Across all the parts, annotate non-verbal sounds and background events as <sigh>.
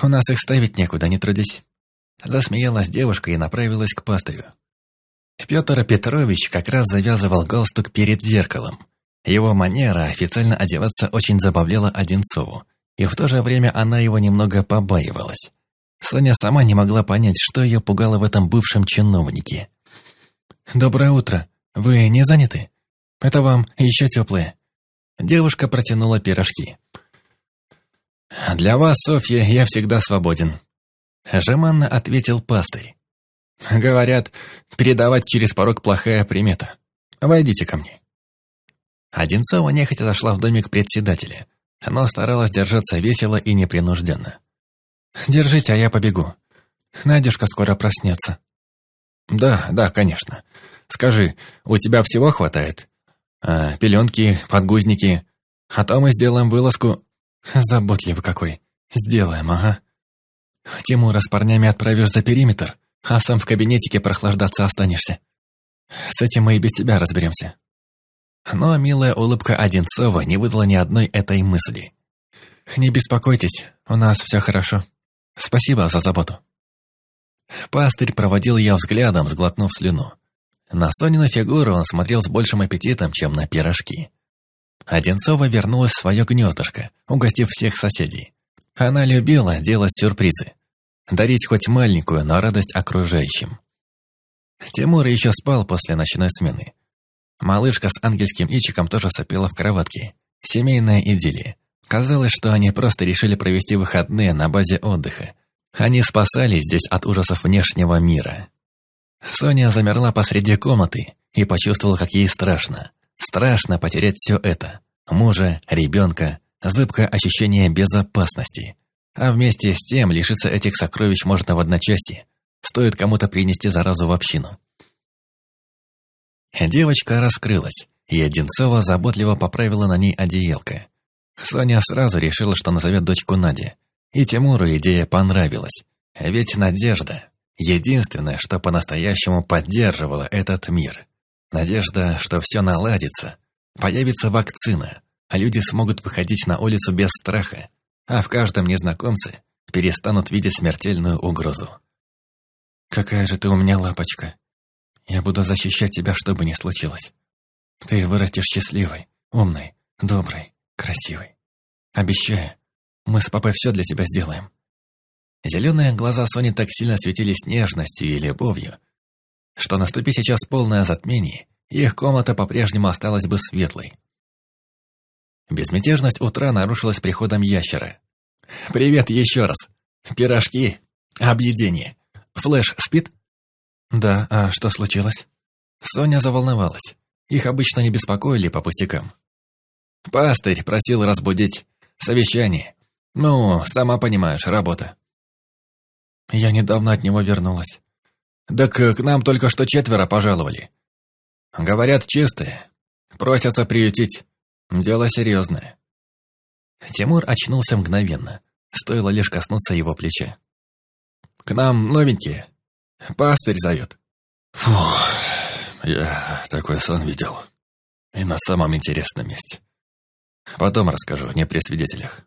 У нас их ставить некуда, не трудись. Засмеялась девушка и направилась к пастырю. Петр Петрович как раз завязывал галстук перед зеркалом. Его манера официально одеваться очень забавляла Одинцову, и в то же время она его немного побаивалась. Соня сама не могла понять, что ее пугало в этом бывшем чиновнике. «Доброе утро. Вы не заняты? Это вам еще теплые». Девушка протянула пирожки. «Для вас, Софья, я всегда свободен», — жеманно ответил пастырь. «Говорят, передавать через порог плохая примета. Войдите ко мне». Одинцова нехотя зашла в домик председателя, но старалась держаться весело и непринужденно. «Держите, а я побегу. Надюшка скоро проснется». «Да, да, конечно. Скажи, у тебя всего хватает? А, пеленки, подгузники. А то мы сделаем вылазку...» <laughs> «Заботливый какой. Сделаем, ага. Тимура с парнями отправишь за периметр, а сам в кабинетике прохлаждаться останешься. С этим мы и без тебя разберемся». Но милая улыбка Одинцова не выдала ни одной этой мысли. «Не беспокойтесь, у нас все хорошо. Спасибо за заботу». Пастырь проводил ее взглядом, сглотнув слюну. На Сонину фигуру он смотрел с большим аппетитом, чем на пирожки. Одинцова вернулась в свое гнездышко, угостив всех соседей. Она любила делать сюрпризы. Дарить хоть маленькую, но радость окружающим. Тимур еще спал после ночной смены. Малышка с ангельским ичиком тоже сопела в кроватке. Семейная идиллия. Казалось, что они просто решили провести выходные на базе отдыха. Они спасались здесь от ужасов внешнего мира. Соня замерла посреди комнаты и почувствовала, как ей страшно. Страшно потерять все это. Мужа, ребенка, зыбкое ощущение безопасности. А вместе с тем лишиться этих сокровищ можно в одночасье. Стоит кому-то принести заразу в общину. Девочка раскрылась, и Одинцова заботливо поправила на ней одеялко. Соня сразу решила, что назовет дочку Надя. И Тимуру идея понравилась. Ведь надежда — единственное, что по-настоящему поддерживало этот мир. Надежда, что все наладится, появится вакцина, а люди смогут выходить на улицу без страха, а в каждом незнакомце перестанут видеть смертельную угрозу. «Какая же ты у меня лапочка!» Я буду защищать тебя, что бы ни случилось. Ты вырастешь счастливой, умной, доброй, красивой. Обещаю, мы с папой все для тебя сделаем». Зеленые глаза Сони так сильно светились нежностью и любовью, что наступи сейчас полное затмение, их комната по-прежнему осталась бы светлой. Безмятежность утра нарушилась приходом ящера. «Привет еще раз. Пирожки. Объедение. Флэш спит?» «Да, а что случилось?» Соня заволновалась. Их обычно не беспокоили по пустякам. «Пастырь просил разбудить. Совещание. Ну, сама понимаешь, работа». Я недавно от него вернулась. «Так к нам только что четверо пожаловали. Говорят, чистые. Просятся приютить. Дело серьезное». Тимур очнулся мгновенно. Стоило лишь коснуться его плеча. «К нам новенькие. Пастырь зовет. Фу, я такой сон видел. И на самом интересном месте. Потом расскажу, не при свидетелях.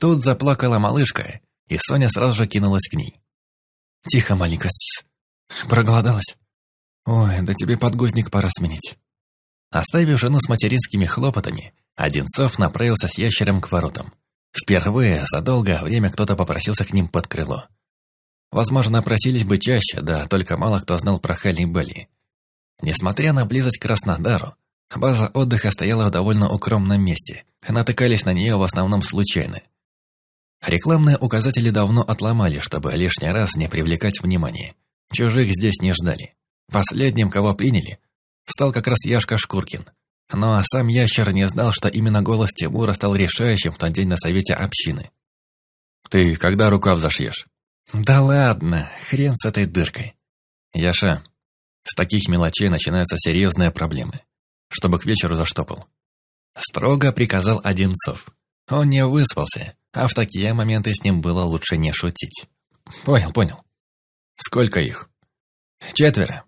Тут заплакала малышка, и Соня сразу же кинулась к ней. «Тихо, маленькая, проголодалась? Ой, да тебе подгузник пора сменить». Оставив жену с материнскими хлопотами, Одинцов направился с ящером к воротам. Впервые за долгое время кто-то попросился к ним под крыло. Возможно, просились бы чаще, да только мало кто знал про Хали-Бали. Несмотря на близость к Краснодару, база отдыха стояла в довольно укромном месте, натыкались на нее в основном случайно. Рекламные указатели давно отломали, чтобы лишний раз не привлекать внимание. Чужих здесь не ждали. Последним, кого приняли, стал как раз Яшка Шкуркин. Но сам ящер не знал, что именно голос Тимура стал решающим в тот день на совете общины. «Ты когда рукав зашьешь?» Да ладно, хрен с этой дыркой. Яша, с таких мелочей начинаются серьезные проблемы. Чтобы к вечеру заштопал. Строго приказал Одинцов. Он не выспался, а в такие моменты с ним было лучше не шутить. Понял, понял. Сколько их? Четверо.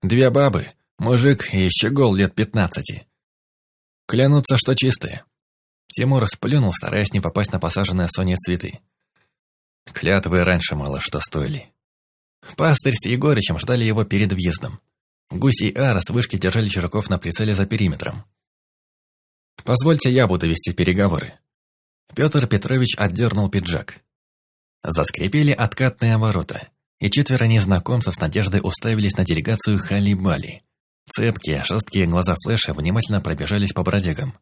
Две бабы, мужик и еще гол лет пятнадцати. Клянутся, что чистые. Тимур сплюнул, стараясь не попасть на посаженные Соней цветы. Клятвы раньше мало что стоили. Пастырь с Егорычем ждали его перед въездом. Гусь и Ара вышки держали чужаков на прицеле за периметром. «Позвольте, я буду вести переговоры». Петр Петрович отдернул пиджак. Заскрипели откатные ворота, и четверо незнакомцев с надеждой уставились на делегацию Хали-Бали. Цепкие, жесткие глаза Флэша внимательно пробежались по бродягам.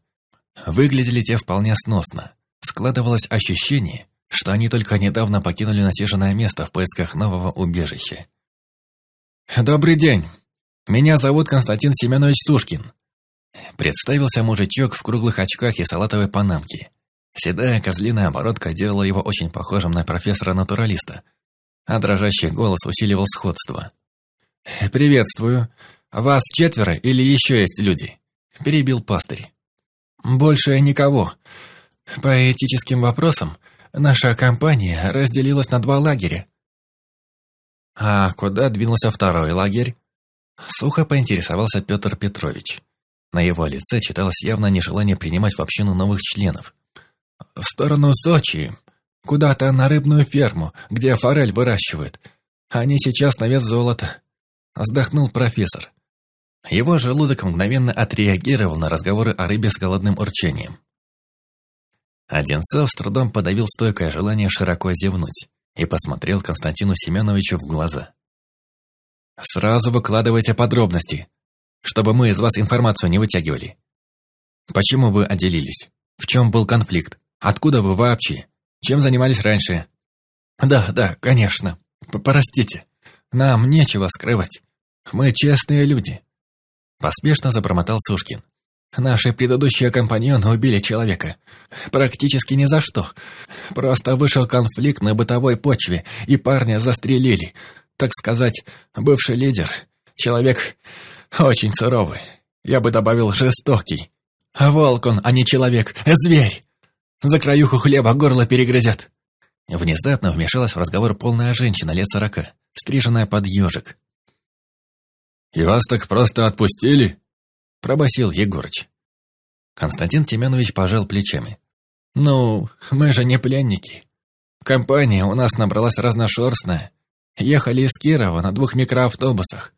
Выглядели те вполне сносно. Складывалось ощущение, что они только недавно покинули насиженное место в поисках нового убежища. «Добрый день. Меня зовут Константин Семенович Сушкин». Представился мужичок в круглых очках и салатовой панамке. Седая козлиная оборотка делала его очень похожим на профессора-натуралиста, а дрожащий голос усиливал сходство. «Приветствую. Вас четверо или еще есть люди?» – перебил пастырь. «Больше никого. По этическим вопросам наша компания разделилась на два лагеря». «А куда двинулся второй лагерь?» Сухо поинтересовался Петр Петрович. На его лице читалось явно нежелание принимать в общину новых членов. «В сторону Сочи. Куда-то на рыбную ферму, где форель выращивают. Они сейчас на вес золота». Вздохнул профессор. Его желудок мгновенно отреагировал на разговоры о рыбе с голодным урчанием. Одинцов с трудом подавил стойкое желание широко зевнуть и посмотрел Константину Семеновичу в глаза. «Сразу выкладывайте подробности, чтобы мы из вас информацию не вытягивали. Почему вы отделились? В чем был конфликт? Откуда вы вообще? Чем занимались раньше?» «Да, да, конечно. Простите. Нам нечего скрывать. Мы честные люди. Поспешно забормотал Сушкин. Наши предыдущие компаньоны убили человека. Практически ни за что. Просто вышел конфликт на бытовой почве, и парня застрелили. Так сказать, бывший лидер. Человек очень суровый. Я бы добавил жестокий. Волк он, а не человек. Зверь. За краюху хлеба горло перегрызет. Внезапно вмешалась в разговор полная женщина лет сорока, стриженная под ежик. «И вас так просто отпустили?» – пробасил Егорыч. Константин Семенович пожал плечами. «Ну, мы же не пленники. Компания у нас набралась разношерстная. Ехали из Кирова на двух микроавтобусах.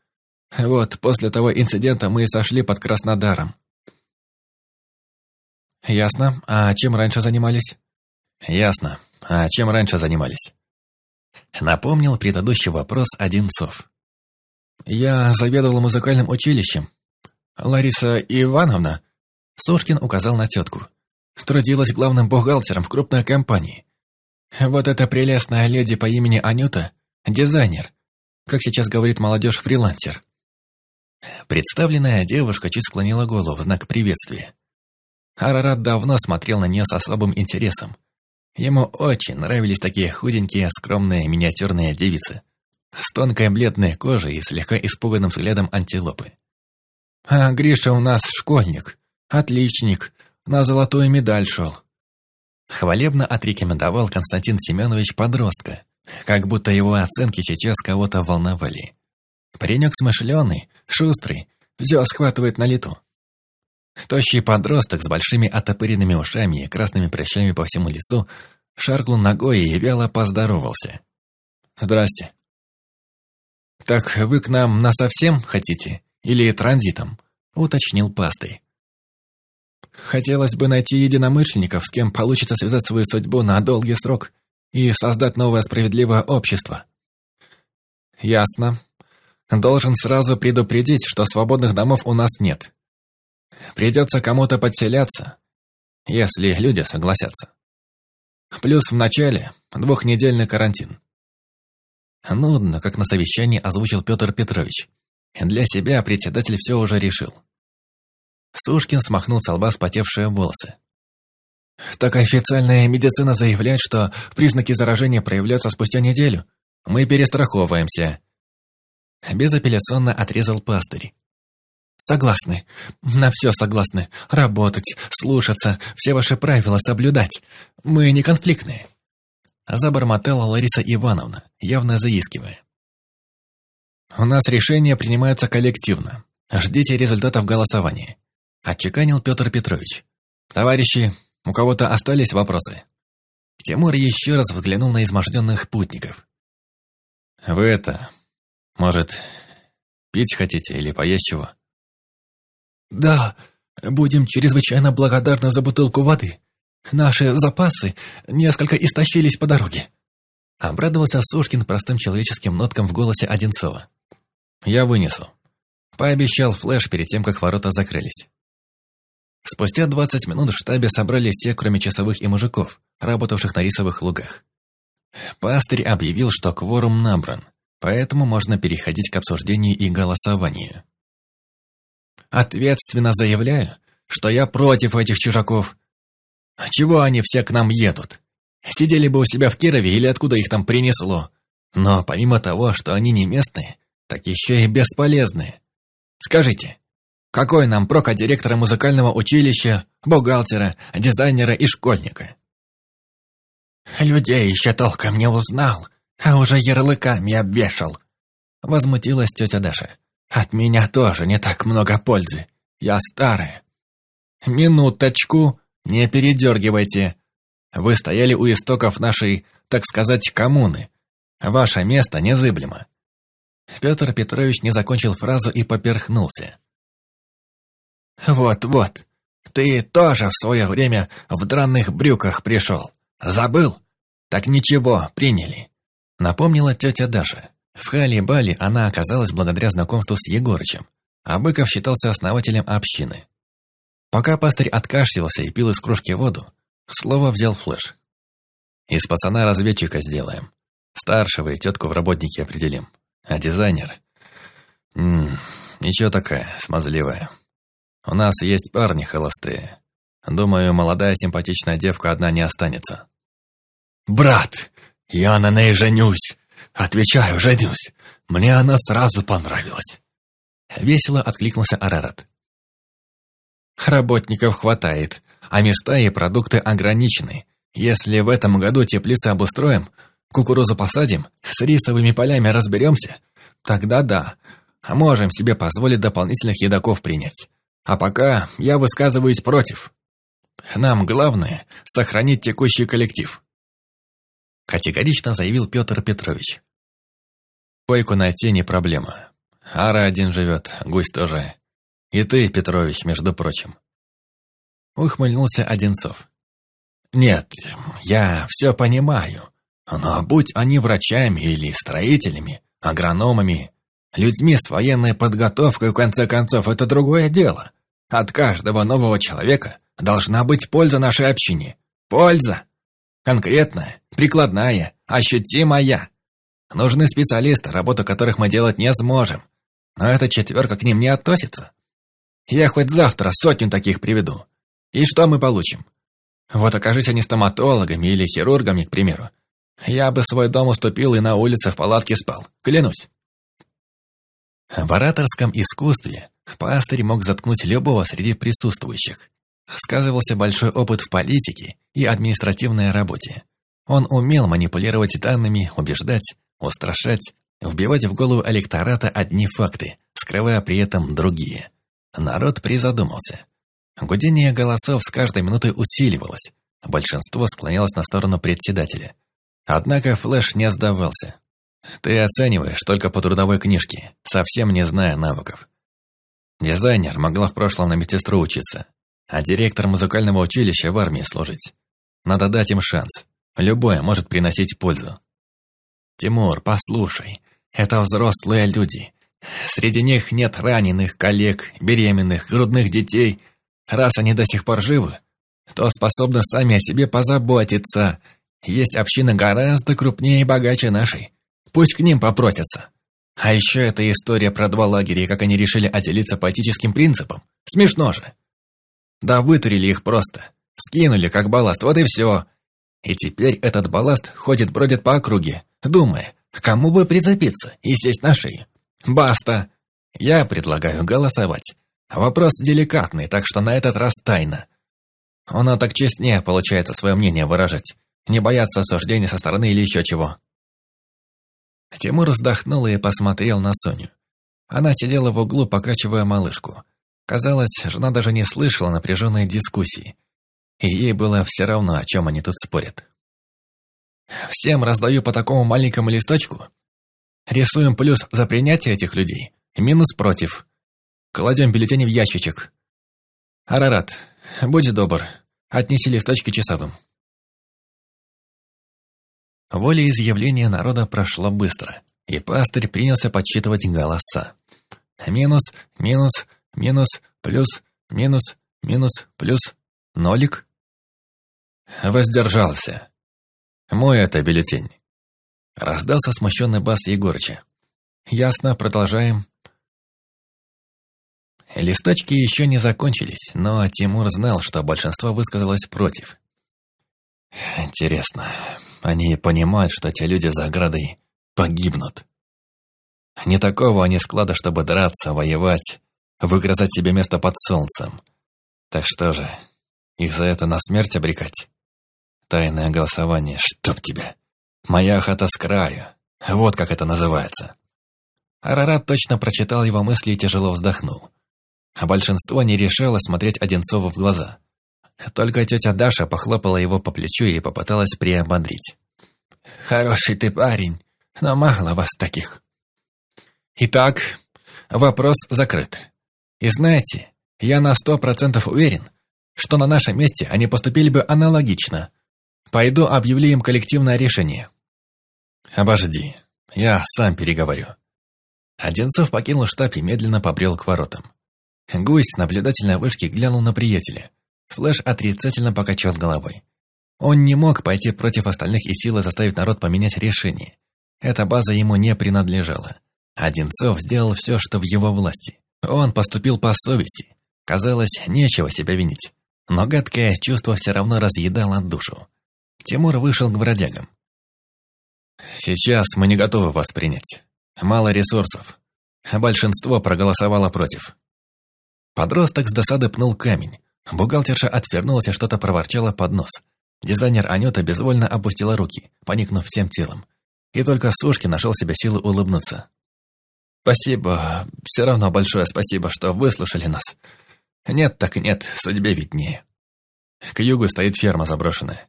Вот, после того инцидента мы и сошли под Краснодаром». «Ясно. А чем раньше занимались?» «Ясно. А чем раньше занимались?» Напомнил предыдущий вопрос Одинцов. «Я заведовал музыкальным училищем. Лариса Ивановна...» Сушкин указал на тетку. «Трудилась главным бухгалтером в крупной компании. Вот эта прелестная леди по имени Анюта – дизайнер. Как сейчас говорит молодежь, фрилансер». Представленная девушка чуть склонила голову в знак приветствия. Арарат давно смотрел на нее с особым интересом. Ему очень нравились такие худенькие, скромные, миниатюрные девицы – с тонкой бледной кожей и слегка испуганным взглядом антилопы. «А Гриша у нас школьник, отличник, на золотую медаль шел». Хвалебно отрекомендовал Константин Семенович подростка, как будто его оценки сейчас кого-то волновали. Паренек смышленый, шустрый, все схватывает на лету. Тощий подросток с большими отопыренными ушами и красными прыщами по всему лицу шаркнул ногой и вяло поздоровался. «Здрасте. «Так вы к нам насовсем хотите? Или транзитом?» — уточнил пастырь. «Хотелось бы найти единомышленников, с кем получится связать свою судьбу на долгий срок и создать новое справедливое общество». «Ясно. Должен сразу предупредить, что свободных домов у нас нет. Придется кому-то подселяться, если люди согласятся. Плюс в начале двухнедельный карантин. Нудно, как на совещании озвучил Петр Петрович. Для себя председатель все уже решил. Сушкин смахнул с лба спотевшие волосы. «Так официальная медицина заявляет, что признаки заражения проявляются спустя неделю. Мы перестраховываемся». Безапелляционно отрезал пастырь. «Согласны. На все согласны. Работать, слушаться, все ваши правила соблюдать. Мы не конфликтные». Забормотала Лариса Ивановна, явно заискивая. «У нас решения принимаются коллективно. Ждите результатов голосования», – отчеканил Петр Петрович. «Товарищи, у кого-то остались вопросы?» Тимур еще раз взглянул на изможденных путников. «Вы это... Может, пить хотите или поесть чего?» «Да, будем чрезвычайно благодарны за бутылку воды. Наши запасы несколько истощились по дороге». Обрадовался Сушкин простым человеческим ноткам в голосе Одинцова. «Я вынесу», — пообещал Флэш перед тем, как ворота закрылись. Спустя двадцать минут в штабе собрали все, кроме часовых и мужиков, работавших на рисовых лугах. Пастырь объявил, что кворум набран, поэтому можно переходить к обсуждению и голосованию. «Ответственно заявляю, что я против этих чужаков. Чего они все к нам едут? Сидели бы у себя в Кирове или откуда их там принесло. Но помимо того, что они не местные, так еще и бесполезные. Скажите, какой нам прок от директора музыкального училища, бухгалтера, дизайнера и школьника? Людей еще толком не узнал, а уже ярлыками обвешал. Возмутилась тетя Даша. От меня тоже не так много пользы. Я старая. Минуточку, не передергивайте. Вы стояли у истоков нашей, так сказать, коммуны. Ваше место незыблемо. Петр Петрович не закончил фразу и поперхнулся. «Вот-вот, ты тоже в свое время в дранных брюках пришел. Забыл? Так ничего, приняли», — напомнила тетя Даша. В Хали-Бали она оказалась благодаря знакомству с Егорычем, а Быков считался основателем общины. Пока пастырь откашливался и пил из кружки воду, слово взял Флэш. «Из пацана разведчика сделаем. Старшего и тетку в работники определим. А дизайнер? М -м, ничего такая, смазливая. У нас есть парни холостые. Думаю, молодая симпатичная девка одна не останется». «Брат, я на ней женюсь. Отвечаю, женюсь. Мне она сразу понравилась». Весело откликнулся Арарат. «Работников хватает, а места и продукты ограничены. Если в этом году теплицы обустроим, кукурузу посадим, с рисовыми полями разберемся, тогда да, можем себе позволить дополнительных едоков принять. А пока я высказываюсь против. Нам главное – сохранить текущий коллектив. Категорично заявил Петр Петрович. Койку найти не проблема. Ара один живет, гусь тоже. И ты, Петрович, между прочим. Ухмыльнулся Одинцов. Нет, я все понимаю. Но будь они врачами или строителями, агрономами, людьми с военной подготовкой, в конце концов, это другое дело. От каждого нового человека должна быть польза нашей общине. Польза! Конкретная, прикладная, ощутимая. Нужны специалисты, работу которых мы делать не сможем. Но эта четверка к ним не относится. Я хоть завтра сотню таких приведу. И что мы получим? Вот окажись они стоматологами или хирургами, к примеру. Я бы свой дом уступил и на улице в палатке спал, клянусь. В ораторском искусстве пастырь мог заткнуть любого среди присутствующих. Сказывался большой опыт в политике и административной работе. Он умел манипулировать данными, убеждать, устрашать, вбивать в голову электората одни факты, скрывая при этом другие. Народ призадумался. Гудение голосов с каждой минутой усиливалось. Большинство склонялось на сторону председателя. Однако Флэш не сдавался. Ты оцениваешь только по трудовой книжке, совсем не зная навыков. Дизайнер могла в прошлом на медсестру учиться, а директор музыкального училища в армии служить. Надо дать им шанс. Любое может приносить пользу. Тимур, послушай, это взрослые люди. Среди них нет раненых, коллег, беременных, грудных детей. Раз они до сих пор живы, то способны сами о себе позаботиться. Есть община гораздо крупнее и богаче нашей. Пусть к ним попросятся. А еще эта история про два лагеря как они решили отделиться по этическим принципам. Смешно же. Да вытурили их просто. Скинули как балласт, вот и все. И теперь этот балласт ходит-бродит по округе, думая, кому бы прицепиться и сесть на шею. Баста. Я предлагаю голосовать. Вопрос деликатный, так что на этот раз тайна. Оно так честнее получается свое мнение выражать. Не бояться осуждения со стороны или еще чего. Тимур вздохнул и посмотрел на Соню. Она сидела в углу, покачивая малышку. Казалось, жена даже не слышала напряженной дискуссии. И ей было все равно, о чем они тут спорят. Всем раздаю по такому маленькому листочку. Рисуем плюс за принятие этих людей, минус против. Кладем бюллетени в ящичек. Арарат, будь добр, отнеси листочки часовым. Волеизъявление народа прошло быстро, и пастырь принялся подсчитывать голоса. Минус, минус, минус, плюс, минус, минус, плюс, нолик. Воздержался. Мой это бюллетень. Раздался смущенный бас Егорыча. Ясно, продолжаем. Листочки еще не закончились, но Тимур знал, что большинство высказалось против. Интересно, они понимают, что те люди за оградой погибнут. Не такого они склада, чтобы драться, воевать, выгрызать себе место под солнцем. Так что же, их за это на смерть обрекать? Тайное голосование, чтоб тебя. Моя хата с краю. Вот как это называется. Арарат точно прочитал его мысли и тяжело вздохнул. А большинство не решало смотреть Одинцову в глаза. Только тетя Даша похлопала его по плечу и попыталась приободрить. «Хороший ты парень, но мало вас таких». Итак, вопрос закрыт. И знаете, я на сто процентов уверен, что на нашем месте они поступили бы аналогично. Пойду объявлю им коллективное решение. Обожди, я сам переговорю. Одинцов покинул штаб и медленно побрел к воротам. Гусь с наблюдательной вышки глянул на приятеля. Флэш отрицательно покачал головой. Он не мог пойти против остальных и силы заставить народ поменять решение. Эта база ему не принадлежала. Одинцов сделал все, что в его власти. Он поступил по совести. Казалось, нечего себя винить. Но гадкое чувство все равно разъедало душу. Тимур вышел к бродягам. «Сейчас мы не готовы вас принять. Мало ресурсов. Большинство проголосовало против. Подросток с досады пнул камень. Бухгалтерша отвернулась и что-то проворчала под нос. Дизайнер Анюта безвольно опустила руки, поникнув всем телом. И только Сушки нашел себе силы улыбнуться. «Спасибо, все равно большое спасибо, что выслушали нас. Нет так нет, судьбе виднее. К югу стоит ферма заброшенная.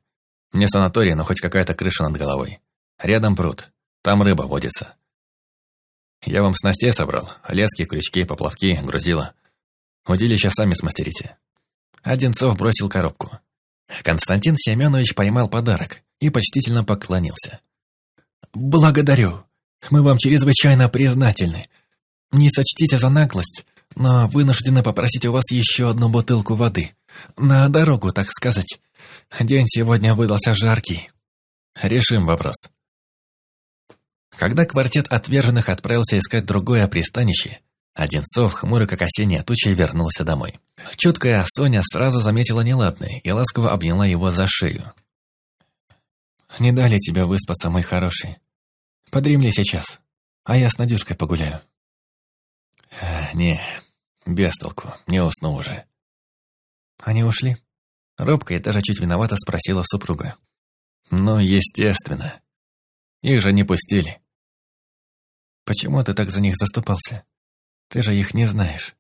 Не санаторий, но хоть какая-то крыша над головой. Рядом пруд, там рыба водится. Я вам снастей собрал, лески, крючки, поплавки, грузила. Удилища сами смастерите». Одинцов бросил коробку. Константин Семенович поймал подарок и почтительно поклонился. «Благодарю. Мы вам чрезвычайно признательны. Не сочтите за наглость, но вынуждены попросить у вас еще одну бутылку воды. На дорогу, так сказать. День сегодня выдался жаркий. Решим вопрос». Когда квартет отверженных отправился искать другое пристанище, Одинцов, хмурый как осенняя туча, вернулся домой. Чуткая Соня сразу заметила неладное и ласково обняла его за шею. «Не дали тебе выспаться, мой хороший. Подремли сейчас, а я с Надюшкой погуляю». «Не, без толку, не усну уже». «Они ушли?» Робко и даже чуть виновато спросила супруга. «Ну, естественно. Их же не пустили». «Почему ты так за них заступался?» Ты же их не знаешь».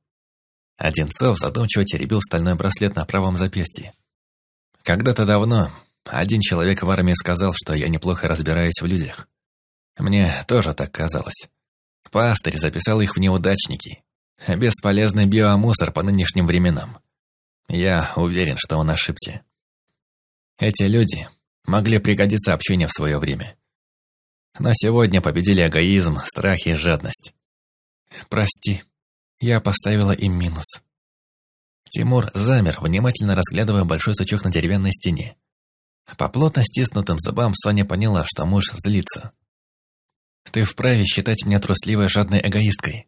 Одинцов задумчиво теребил стальной браслет на правом запястье. «Когда-то давно один человек в армии сказал, что я неплохо разбираюсь в людях. Мне тоже так казалось. Пастырь записал их в неудачники. Бесполезный биомусор по нынешним временам. Я уверен, что он ошибся. Эти люди могли пригодиться общению в свое время. Но сегодня победили эгоизм, страх и жадность. «Прости, я поставила им минус». Тимур замер, внимательно разглядывая большой сучок на деревянной стене. По плотно стиснутым зубам Соня поняла, что муж злится. «Ты вправе считать меня трусливой жадной эгоисткой,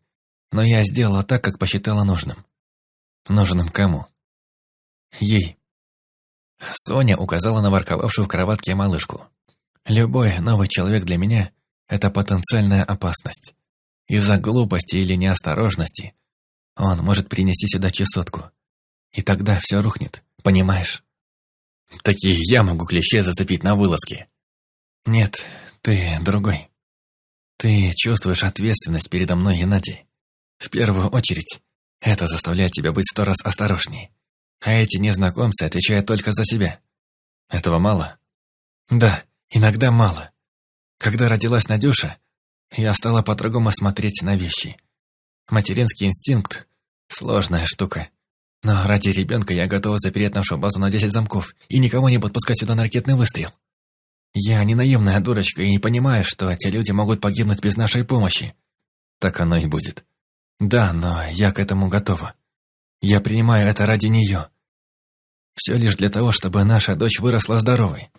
но я сделала так, как посчитала нужным». «Нужным кому?» «Ей». Соня указала на ворковавшую в кроватке малышку. «Любой новый человек для меня — это потенциальная опасность. Из-за глупости или неосторожности он может принести сюда чесотку. И тогда все рухнет, понимаешь? Такие я могу клещей зацепить на вылазке. Нет, ты другой. Ты чувствуешь ответственность передо мной, Геннадий. В первую очередь, это заставляет тебя быть сто раз осторожней. А эти незнакомцы отвечают только за себя. Этого мало? Да, иногда мало. Когда родилась Надюша, я стала по-другому смотреть на вещи. Материнский инстинкт – сложная штука. Но ради ребенка я готова запереть нашу базу на 10 замков и никого не подпускать сюда на ракетный выстрел. Я не наивная дурочка и не понимаю, что эти люди могут погибнуть без нашей помощи. Так оно и будет. Да, но я к этому готова. Я принимаю это ради нее. Все лишь для того, чтобы наша дочь выросла здоровой.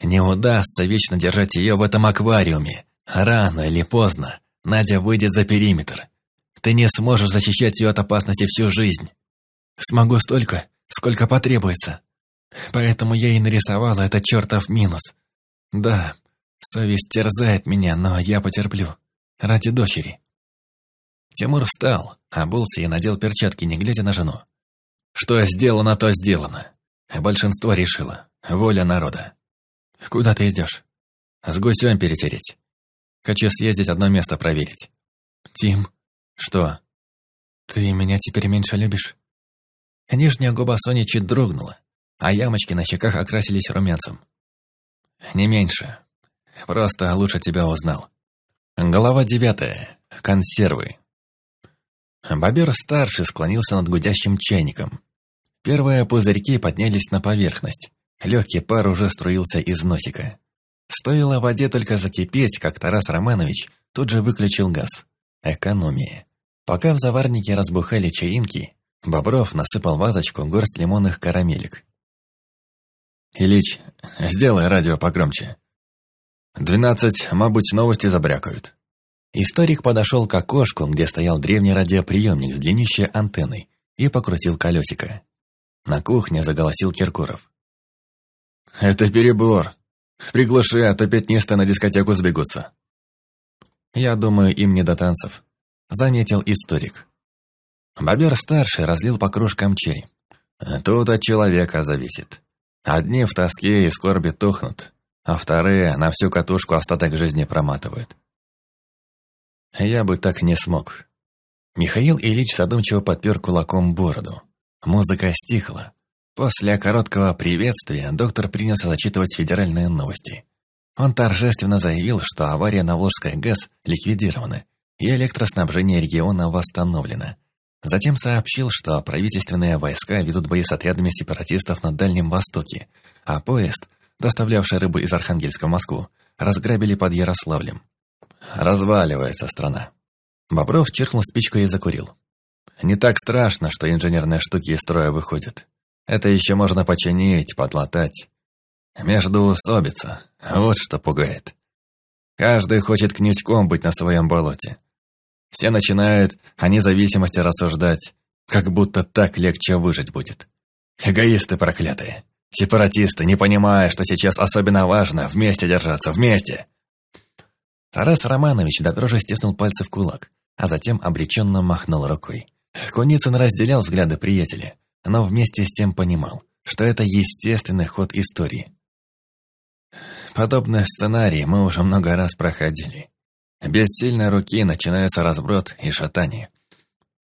Не удастся вечно держать ее в этом аквариуме. Рано или поздно Надя выйдет за периметр. Ты не сможешь защищать ее от опасности всю жизнь. Смогу столько, сколько потребуется. Поэтому я и нарисовала этот чертов минус. Да, совесть терзает меня, но я потерплю. Ради дочери. Тимур встал, обулся и надел перчатки, не глядя на жену. Что сделано, то сделано. Большинство решило. Воля народа. Куда ты идешь? С гусем перетереть. Хочу съездить одно место проверить. Тим. Что? Ты меня теперь меньше любишь? Нижняя губа Сони чуть дрогнула, а ямочки на щеках окрасились румянцем. Не меньше. Просто лучше тебя узнал. Голова девятая. Консервы. Бобер-старший склонился над гудящим чайником. Первые пузырьки поднялись на поверхность. Легкий пар уже струился из носика. Стоило воде только закипеть, как Тарас Романович тут же выключил газ. Экономия. Пока в заварнике разбухали чаинки, Бобров насыпал вазочку горсть лимонных карамелек. «Ильич, сделай радио погромче. Двенадцать, мабуть, новости забрякают». Историк подошел к окошку, где стоял древний радиоприемник с длиннющей антенной, и покрутил колесико. На кухне заголосил Киркоров. «Это перебор. Приглаши, а то пятнисты на дискотеку сбегутся». «Я думаю, им не до танцев», — заметил историк. Бобер-старший разлил по кружкам чай. «Тут от человека зависит. Одни в тоске и скорби тухнут, а вторые на всю катушку остаток жизни проматывают. Я бы так не смог. Михаил Ильич задумчиво подпер кулаком бороду. Музыка стихла. После короткого приветствия доктор принялся зачитывать федеральные новости. Он торжественно заявил, что авария на Волжской ГЭС ликвидирована, и электроснабжение региона восстановлено. Затем сообщил, что правительственные войска ведут бои с отрядами сепаратистов на Дальнем Востоке, а поезд, доставлявший рыбу из Архангельска в Москву, разграбили под Ярославлем. Разваливается страна. Бобров чиркнул спичкой и закурил. Не так страшно, что инженерные штуки из строя выходят. Это еще можно починить, подлатать. Междуусобица. Вот что пугает. Каждый хочет князьком быть на своем болоте. Все начинают о независимости рассуждать, как будто так легче выжить будет. Эгоисты проклятые. Сепаратисты, не понимая, что сейчас особенно важно вместе держаться, вместе. Тарас Романович до дрожи стиснул пальцы в кулак, а затем обреченно махнул рукой. Куницын разделял взгляды приятеля, но вместе с тем понимал, что это естественный ход истории. Подобные сценарии мы уже много раз проходили. Без сильной руки начинается разброд и шатание.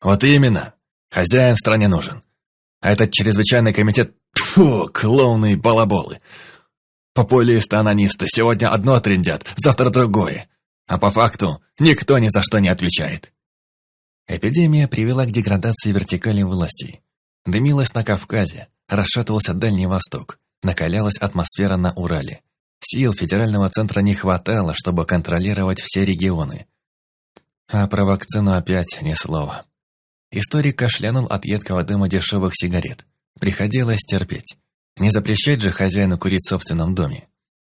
Вот именно. Хозяин стране нужен. А этот чрезвычайный комитет... Фу, клоуны и балаболы. Популисты-анонисты сегодня одно трендят, завтра другое. А по факту никто ни за что не отвечает. Эпидемия привела к деградации вертикали власти. Дымилась на Кавказе, расшатывался Дальний Восток, накалялась атмосфера на Урале. Сил федерального центра не хватало, чтобы контролировать все регионы. А про вакцину опять ни слова. Историк кашлянул от едкого дыма дешевых сигарет. Приходилось терпеть. Не запрещать же хозяину курить в собственном доме.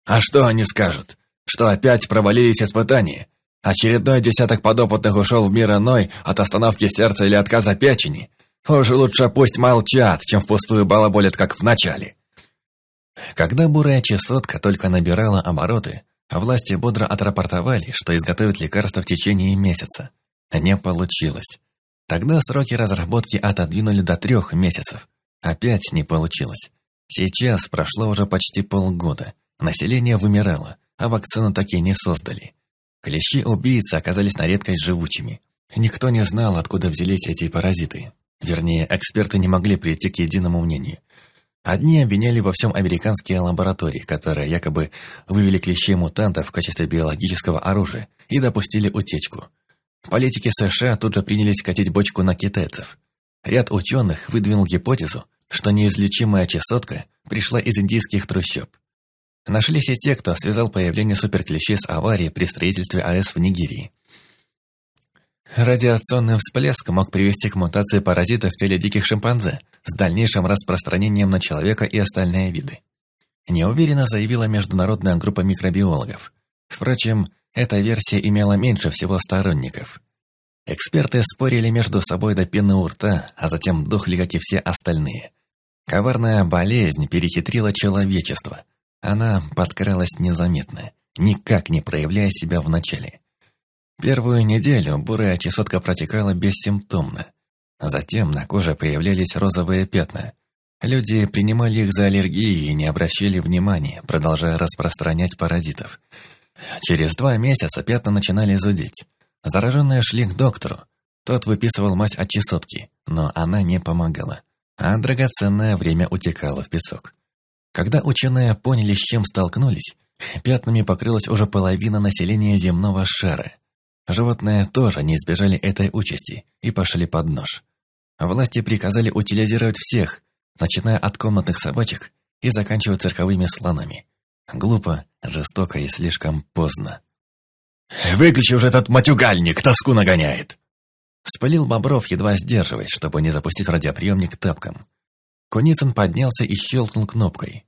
А что они скажут? что опять провалились испытания. Очередной десяток подопытных ушел в мир иной от остановки сердца или отказа печени. Уже лучше пусть молчат, чем впустую балаболят, как в начале. Когда бурая чесотка только набирала обороты, власти бодро отрапортовали, что изготовят лекарства в течение месяца. Не получилось. Тогда сроки разработки отодвинули до трех месяцев. Опять не получилось. Сейчас прошло уже почти полгода. Население вымирало а вакцину так и не создали. Клещи-убийцы оказались на редкость живучими. Никто не знал, откуда взялись эти паразиты. Вернее, эксперты не могли прийти к единому мнению. Одни обвиняли во всем американские лаборатории, которые якобы вывели клещей мутантов в качестве биологического оружия и допустили утечку. Политики США тут же принялись катить бочку на китайцев. Ряд ученых выдвинул гипотезу, что неизлечимая чесотка пришла из индийских трущоб. Нашлись и те, кто связал появление суперклещей с аварией при строительстве АЭС в Нигерии. Радиационный всплеск мог привести к мутации паразитов в теле диких шимпанзе с дальнейшим распространением на человека и остальные виды. Неуверенно заявила международная группа микробиологов. Впрочем, эта версия имела меньше всего сторонников. Эксперты спорили между собой до пены у рта, а затем дохли, как и все остальные. Коварная болезнь перехитрила человечество. Она подкралась незаметно, никак не проявляя себя вначале. Первую неделю бурая чесотка протекала бессимптомно. Затем на коже появлялись розовые пятна. Люди принимали их за аллергии и не обращали внимания, продолжая распространять паразитов. Через два месяца пятна начинали зудеть. Зараженные шли к доктору. Тот выписывал мазь от чесотки, но она не помогала а драгоценное время утекало в песок. Когда ученые поняли, с чем столкнулись, пятнами покрылась уже половина населения земного шара. Животные тоже не избежали этой участи и пошли под нож. Власти приказали утилизировать всех, начиная от комнатных собачек и заканчивая цирковыми слонами. Глупо, жестоко и слишком поздно. «Выключи уже этот матюгальник, тоску нагоняет!» Спалил Бобров, едва сдерживаясь, чтобы не запустить радиоприемник тапком. Куницын поднялся и щелкнул кнопкой.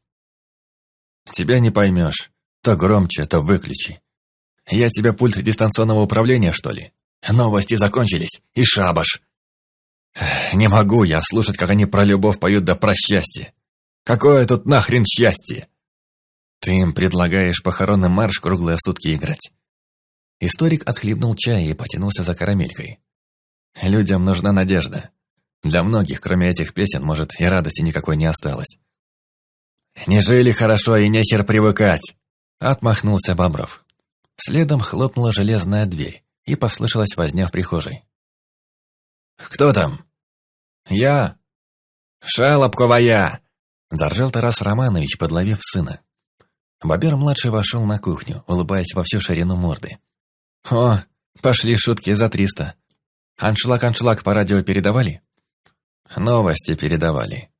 «Тебя не поймешь. То громче, то выключи. Я тебе пульт дистанционного управления, что ли? Новости закончились, и шабаш. Не могу я слушать, как они про любовь поют да про счастье. Какое тут нахрен счастье? Ты им предлагаешь похоронный марш круглые сутки играть. Историк отхлебнул чай и потянулся за карамелькой. Людям нужна надежда. Для многих, кроме этих песен, может, и радости никакой не осталось. «Не жили хорошо и нехер привыкать!» Отмахнулся Бобров. Следом хлопнула железная дверь, и послышалась возня в прихожей. «Кто там?» «Я!» «Шалопковая!» Заржал Тарас Романович, подловив сына. Бобер-младший вошел на кухню, улыбаясь во всю ширину морды. «О, пошли шутки за триста. Аншлаг-аншлаг по радио передавали? Новости передавали.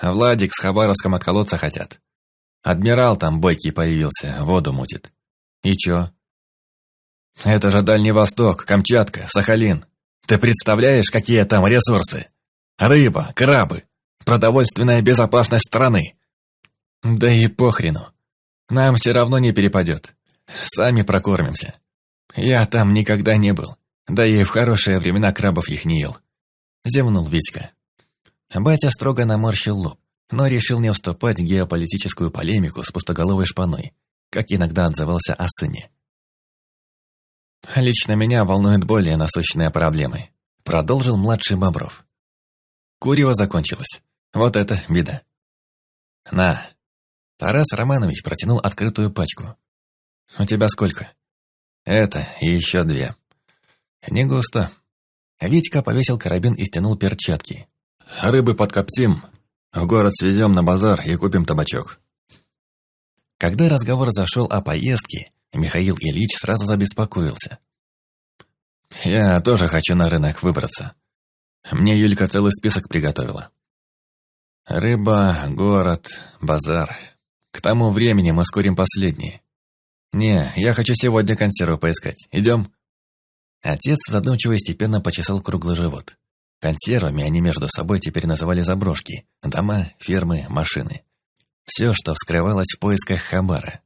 Владик с Хабаровском от колодца хотят. Адмирал там бойкий появился, воду мутит. И чё? Это же Дальний Восток, Камчатка, Сахалин. Ты представляешь, какие там ресурсы? Рыба, крабы, продовольственная безопасность страны. Да и похрену. Нам все равно не перепадет. Сами прокормимся. Я там никогда не был. Да и в хорошие времена крабов их не ел. Зевнул Витька. Батя строго наморщил лоб, но решил не вступать в геополитическую полемику с пустоголовой шпаной, как иногда отзывался о сыне. «Лично меня волнуют более насущные проблемы», — продолжил младший Бобров. Курево закончилось. Вот это беда. «На». Тарас Романович протянул открытую пачку. «У тебя сколько?» «Это и еще две». «Не густо». Витька повесил карабин и стянул перчатки. «Рыбы подкоптим, в город свезем на базар и купим табачок». Когда разговор зашел о поездке, Михаил Ильич сразу забеспокоился. «Я тоже хочу на рынок выбраться. Мне Юлька целый список приготовила. Рыба, город, базар. К тому времени мы скорим последние. Не, я хочу сегодня консерву поискать. Идем?» Отец задумчиво и степенно почесал круглый живот. Консервами они между собой теперь называли заброшки. Дома, фермы, машины. Все, что вскрывалось в поисках Хабара.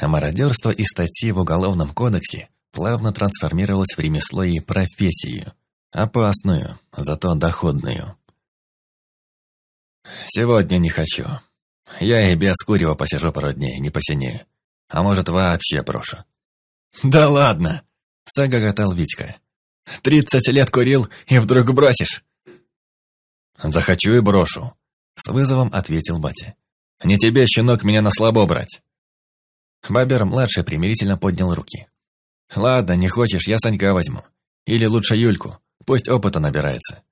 Мародерство и статьи в Уголовном кодексе плавно трансформировалось в ремесло и профессию. Опасную, зато доходную. Сегодня не хочу. Я и без курева посижу пару дней, не посинею. А может, вообще брошу. Да ладно! Загоготал Витька. «Тридцать лет курил, и вдруг бросишь?» «Захочу и брошу», — с вызовом ответил батя. «Не тебе, щенок, меня на слабо брать». Бабер-младший примирительно поднял руки. «Ладно, не хочешь, я Санька возьму. Или лучше Юльку, пусть опыта набирается.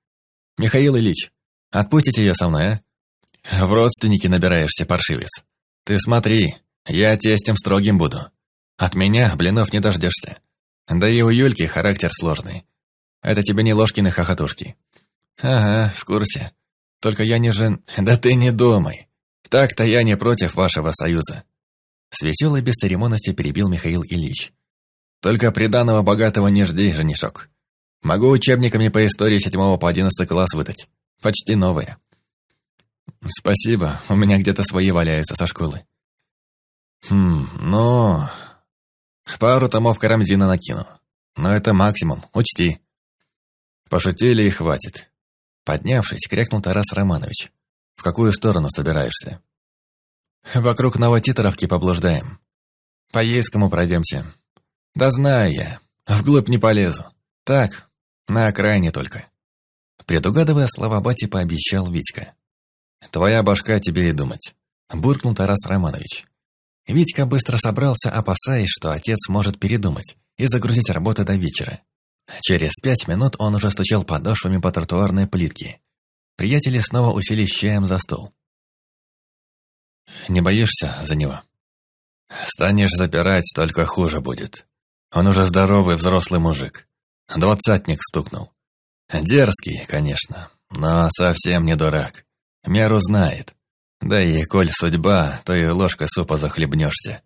Михаил Ильич, отпустите ее со мной, а? В родственники набираешься, паршивец. Ты смотри, я тестем строгим буду. От меня блинов не дождешься. Да и у Юльки характер сложный. Это тебе не ложкины хохотушки. Ага, в курсе. Только я не жен... Да ты не думай. Так-то я не против вашего союза. С веселой бесцеремонностью перебил Михаил Ильич. Только приданного богатого не жди, женишок. Могу учебниками по истории седьмого по одиннадцатый класс выдать. Почти новые. Спасибо, у меня где-то свои валяются со школы. Хм, ну... Пару томов Карамзина накину. Но это максимум, учти. Пошутили и хватит. Поднявшись, крякнул Тарас Романович. В какую сторону собираешься? Вокруг Новотитаровки поблуждаем. По Ейскому пройдемся. Да знаю я, вглубь не полезу. Так, на окраине только. Предугадывая слова бати, пообещал Витька. «Твоя башка тебе и думать», – буркнул Тарас Романович. Витька быстро собрался, опасаясь, что отец может передумать и загрузить работу до вечера. Через пять минут он уже стучал подошвами по тротуарной плитке. Приятели снова уселись чаем за стол. «Не боишься за него?» «Станешь запирать, только хуже будет. Он уже здоровый взрослый мужик. Двадцатник стукнул. Дерзкий, конечно, но совсем не дурак. Меру знает. Да и коль судьба, то и ложкой супа захлебнешься.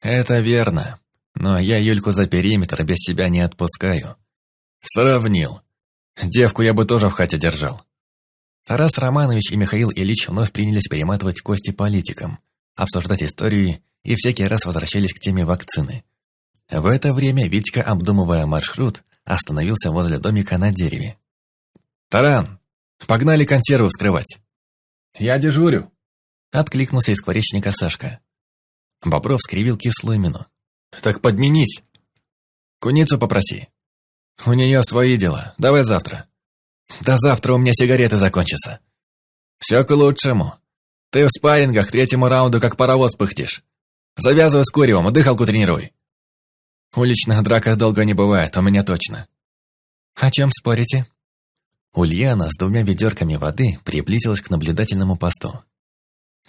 Это верно, но я Юльку за периметр без себя не отпускаю. Сравнил. Девку я бы тоже в хате держал. Тарас Романович и Михаил Ильич вновь принялись перематывать кости политикам, обсуждать историю и всякий раз возвращались к теме вакцины. В это время Витька, обдумывая маршрут, остановился возле домика на дереве. «Таран, погнали консерву вскрывать!» «Я дежурю!» Откликнулся из скворечника Сашка. Бобров скривил кислую мину. «Так подменись!» «Куницу попроси. У нее свои дела. Давай завтра». «Да завтра у меня сигареты закончатся». «Все к лучшему. Ты в спаррингах третьему раунду как паровоз пыхтишь. Завязывай с куревом, дыхалку тренируй». «Уличных драках долго не бывает, у меня точно». «О чем спорите?» Ульяна с двумя ведерками воды приблизилась к наблюдательному посту.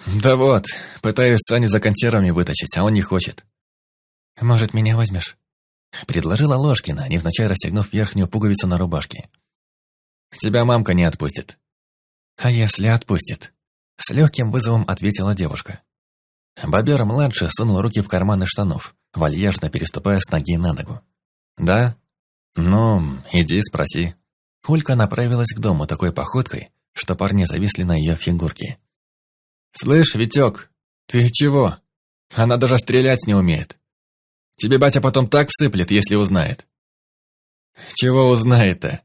«Да вот, пытаюсь Сани за консервами вытащить, а он не хочет». «Может, меня возьмешь?» Предложила Ложкина, невзначай расстегнув верхнюю пуговицу на рубашке. «Тебя мамка не отпустит». «А если отпустит?» С легким вызовом ответила девушка. Бобер-младший сунул руки в карманы штанов, вальяжно переступая с ноги на ногу. «Да? Ну, иди спроси». Улька направилась к дому такой походкой, что парни зависли на ее фигурке. «Слышь, Витек, ты чего? Она даже стрелять не умеет. Тебе батя потом так всыплет, если узнает». «Чего узнает-то?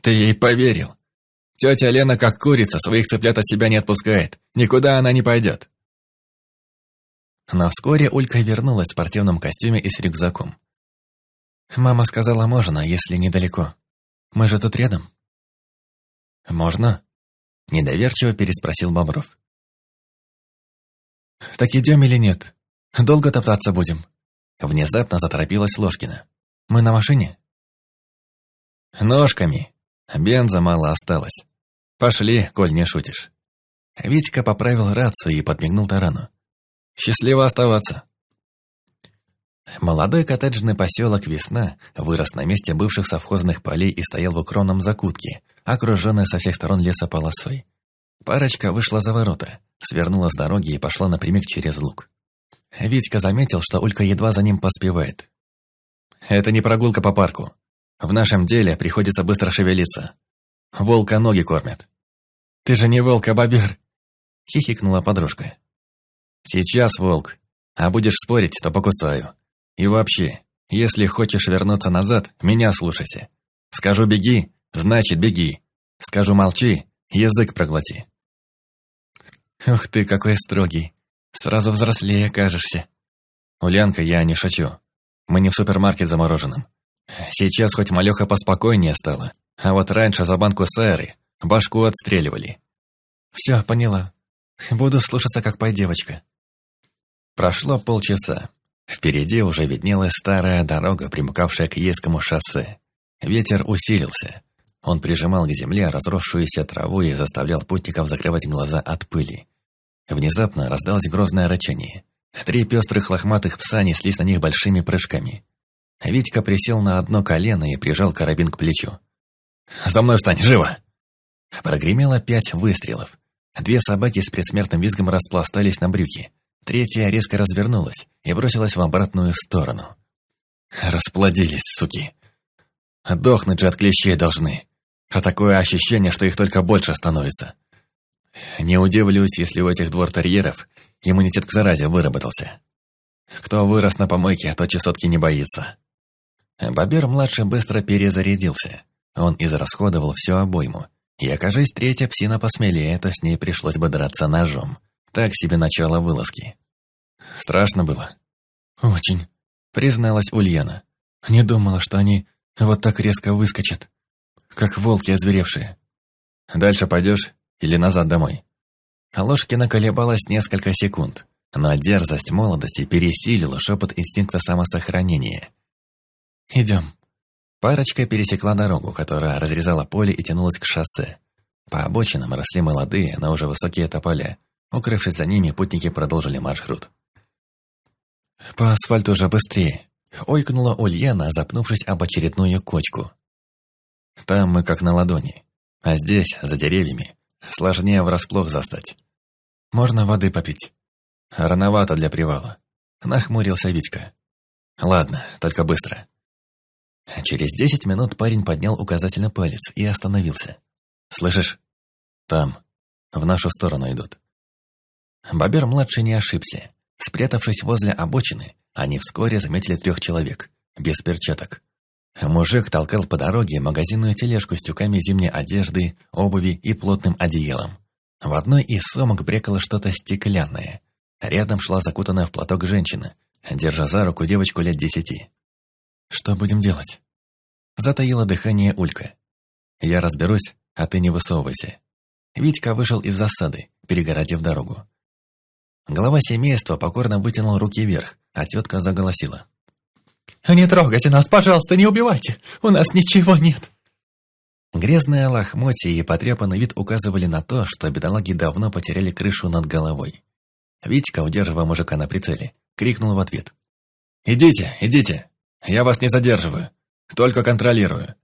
Ты ей поверил. Тетя Лена, как курица, своих цыплят от себя не отпускает. Никуда она не пойдет». Но вскоре Улька вернулась в спортивном костюме и с рюкзаком. «Мама сказала, можно, если недалеко. Мы же тут рядом». «Можно?» – недоверчиво переспросил Бобров. «Так идем или нет? Долго топтаться будем?» Внезапно заторопилась Ложкина. «Мы на машине?» «Ножками. Бенза мало осталось. Пошли, коль не шутишь». Витька поправил рацию и подмигнул Тарану. «Счастливо оставаться». Молодой коттеджный поселок Весна вырос на месте бывших совхозных полей и стоял в укромном закутке, окруженной со всех сторон лесополосой. Парочка вышла за ворота, свернула с дороги и пошла напрямик через луг. Витька заметил, что Улька едва за ним поспевает. «Это не прогулка по парку. В нашем деле приходится быстро шевелиться. Волка ноги кормят». «Ты же не волк, а бобер!» — хихикнула подружка. «Сейчас волк, а будешь спорить, то покусаю. И вообще, если хочешь вернуться назад, меня слушайся. Скажу «беги», значит «беги». Скажу «молчи», язык проглоти. Ух ты, какой строгий. Сразу взрослее кажешься. Ульянка, я не шучу. Мы не в супермаркет замороженном. Сейчас хоть малёха поспокойнее стало, а вот раньше за банку сайры башку отстреливали. Все, поняла. Буду слушаться, как пой девочка. Прошло полчаса. Впереди уже виднелась старая дорога, примыкавшая к Ейскому шоссе. Ветер усилился. Он прижимал к земле разросшуюся траву и заставлял путников закрывать глаза от пыли. Внезапно раздалось грозное рычание. Три пестрых лохматых пса неслись на них большими прыжками. Витька присел на одно колено и прижал карабин к плечу. «За мной встань, живо!» Прогремело пять выстрелов. Две собаки с предсмертным визгом распластались на брюхе. Третья резко развернулась и бросилась в обратную сторону. Расплодились, суки. Дохнуть же от клещей должны. А такое ощущение, что их только больше становится. Не удивлюсь, если у этих двор-терьеров иммунитет к заразе выработался. Кто вырос на помойке, тот чесотки не боится. Бобер-младший быстро перезарядился. Он израсходовал всю обойму. И, окажись, третья псина посмелее, то с ней пришлось бы драться ножом. Так себе начало вылазки. Страшно было? Очень, призналась Ульяна. Не думала, что они вот так резко выскочат. Как волки озверевшие. Дальше пойдешь или назад домой? Ложкина колебалась несколько секунд, но дерзость молодости пересилила шепот инстинкта самосохранения. «Идем». Парочка пересекла дорогу, которая разрезала поле и тянулась к шоссе. По обочинам росли молодые, но уже высокие тополя. Укрывшись за ними, путники продолжили маршрут. «По асфальту уже быстрее», — ойкнула Ульяна, запнувшись об очередную кочку. «Там мы как на ладони, а здесь, за деревьями, сложнее врасплох застать. Можно воды попить. Рановато для привала», — нахмурился Витька. «Ладно, только быстро». Через десять минут парень поднял указательный палец и остановился. «Слышишь? Там, в нашу сторону идут». Бобер-младший не ошибся. Спрятавшись возле обочины, они вскоре заметили трех человек, без перчаток. Мужик толкал по дороге магазинную тележку с тюками зимней одежды, обуви и плотным одеялом. В одной из сумок брекало что-то стеклянное. Рядом шла закутанная в платок женщина, держа за руку девочку лет десяти. «Что будем делать?» Затаила дыхание Улька. «Я разберусь, а ты не высовывайся». Витька вышел из засады, перегородив дорогу. Глава семейства покорно вытянул руки вверх, а тетка заголосила. «Не трогайте нас, пожалуйста, не убивайте! У нас ничего нет!» Грязные лохмотья и потрепанный вид указывали на то, что бедолаги давно потеряли крышу над головой. Витька, удерживая мужика на прицеле, крикнул в ответ. «Идите, идите! Я вас не задерживаю, только контролирую!»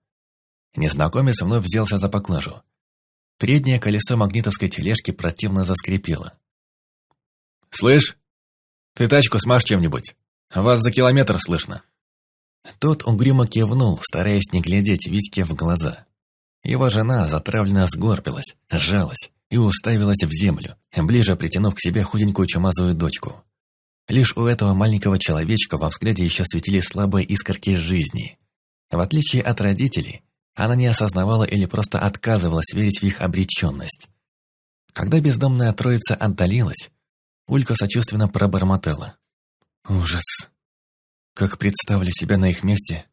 Незнакомец вновь взялся за поклажу. Переднее колесо магнитовской тележки противно заскрипело. «Слышь, ты тачку смажь чем-нибудь. Вас за километр слышно». Тот угрюмо кивнул, стараясь не глядеть Витьке в глаза. Его жена затравленно сгорбилась, сжалась и уставилась в землю, ближе притянув к себе худенькую чумазую дочку. Лишь у этого маленького человечка во взгляде еще светили слабые искорки жизни. В отличие от родителей, она не осознавала или просто отказывалась верить в их обреченность. Когда бездомная троица отдалилась, Улька сочувственно пробормотала. «Ужас. Как представлю себя на их месте,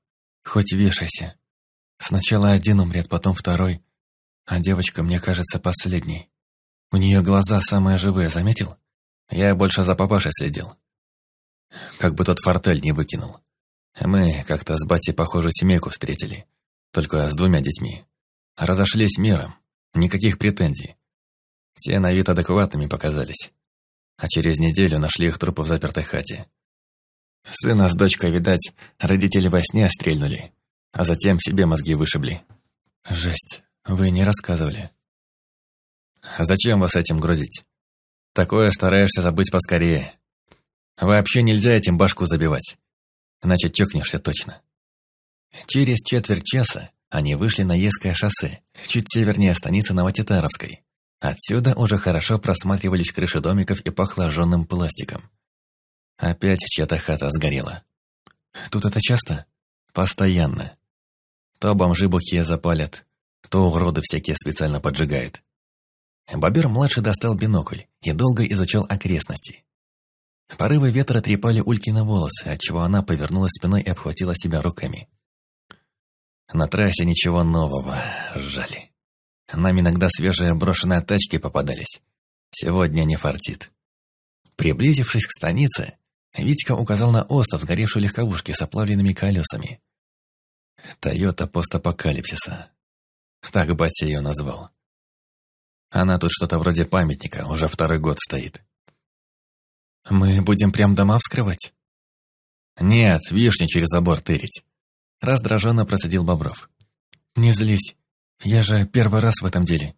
хоть вешайся. Сначала один умрет, потом второй, а девочка, мне кажется, последней. У нее глаза самые живые, заметил? Я больше за папашей следил. Как бы тот фортель не выкинул. Мы как-то с батей похожую семейку встретили, только с двумя детьми. Разошлись миром, никаких претензий. Те на вид адекватными показались а через неделю нашли их трупы в запертой хате. Сына с дочкой, видать, родители во сне стрельнули, а затем себе мозги вышибли. Жесть, вы не рассказывали. Зачем вас этим грузить? Такое стараешься забыть поскорее. Вообще нельзя этим башку забивать, иначе чокнешься точно. Через четверть часа они вышли на Еское шоссе, чуть севернее станицы Новотитаровской. Отсюда уже хорошо просматривались крыши домиков и пахло жженным пластиком. Опять чья-то хата сгорела. Тут это часто? Постоянно. То бомжи бухие запалят, то уроды всякие специально поджигают. Бобер-младший достал бинокль и долго изучал окрестности. Порывы ветра трепали Ульки на волосы, отчего она повернулась спиной и обхватила себя руками. На трассе ничего нового, жаль. Нам иногда свежие брошенные тачки попадались. Сегодня не фартит. Приблизившись к станице, Витька указал на остов сгоревшей легковушки с оплавленными колесами. «Тойота постапокалипсиса. Так батя ее назвал. Она тут что-то вроде памятника, уже второй год стоит. Мы будем прям дома вскрывать? Нет, вишни через забор тырить. Раздраженно процедил Бобров. Не злись. Я же первый раз в этом деле.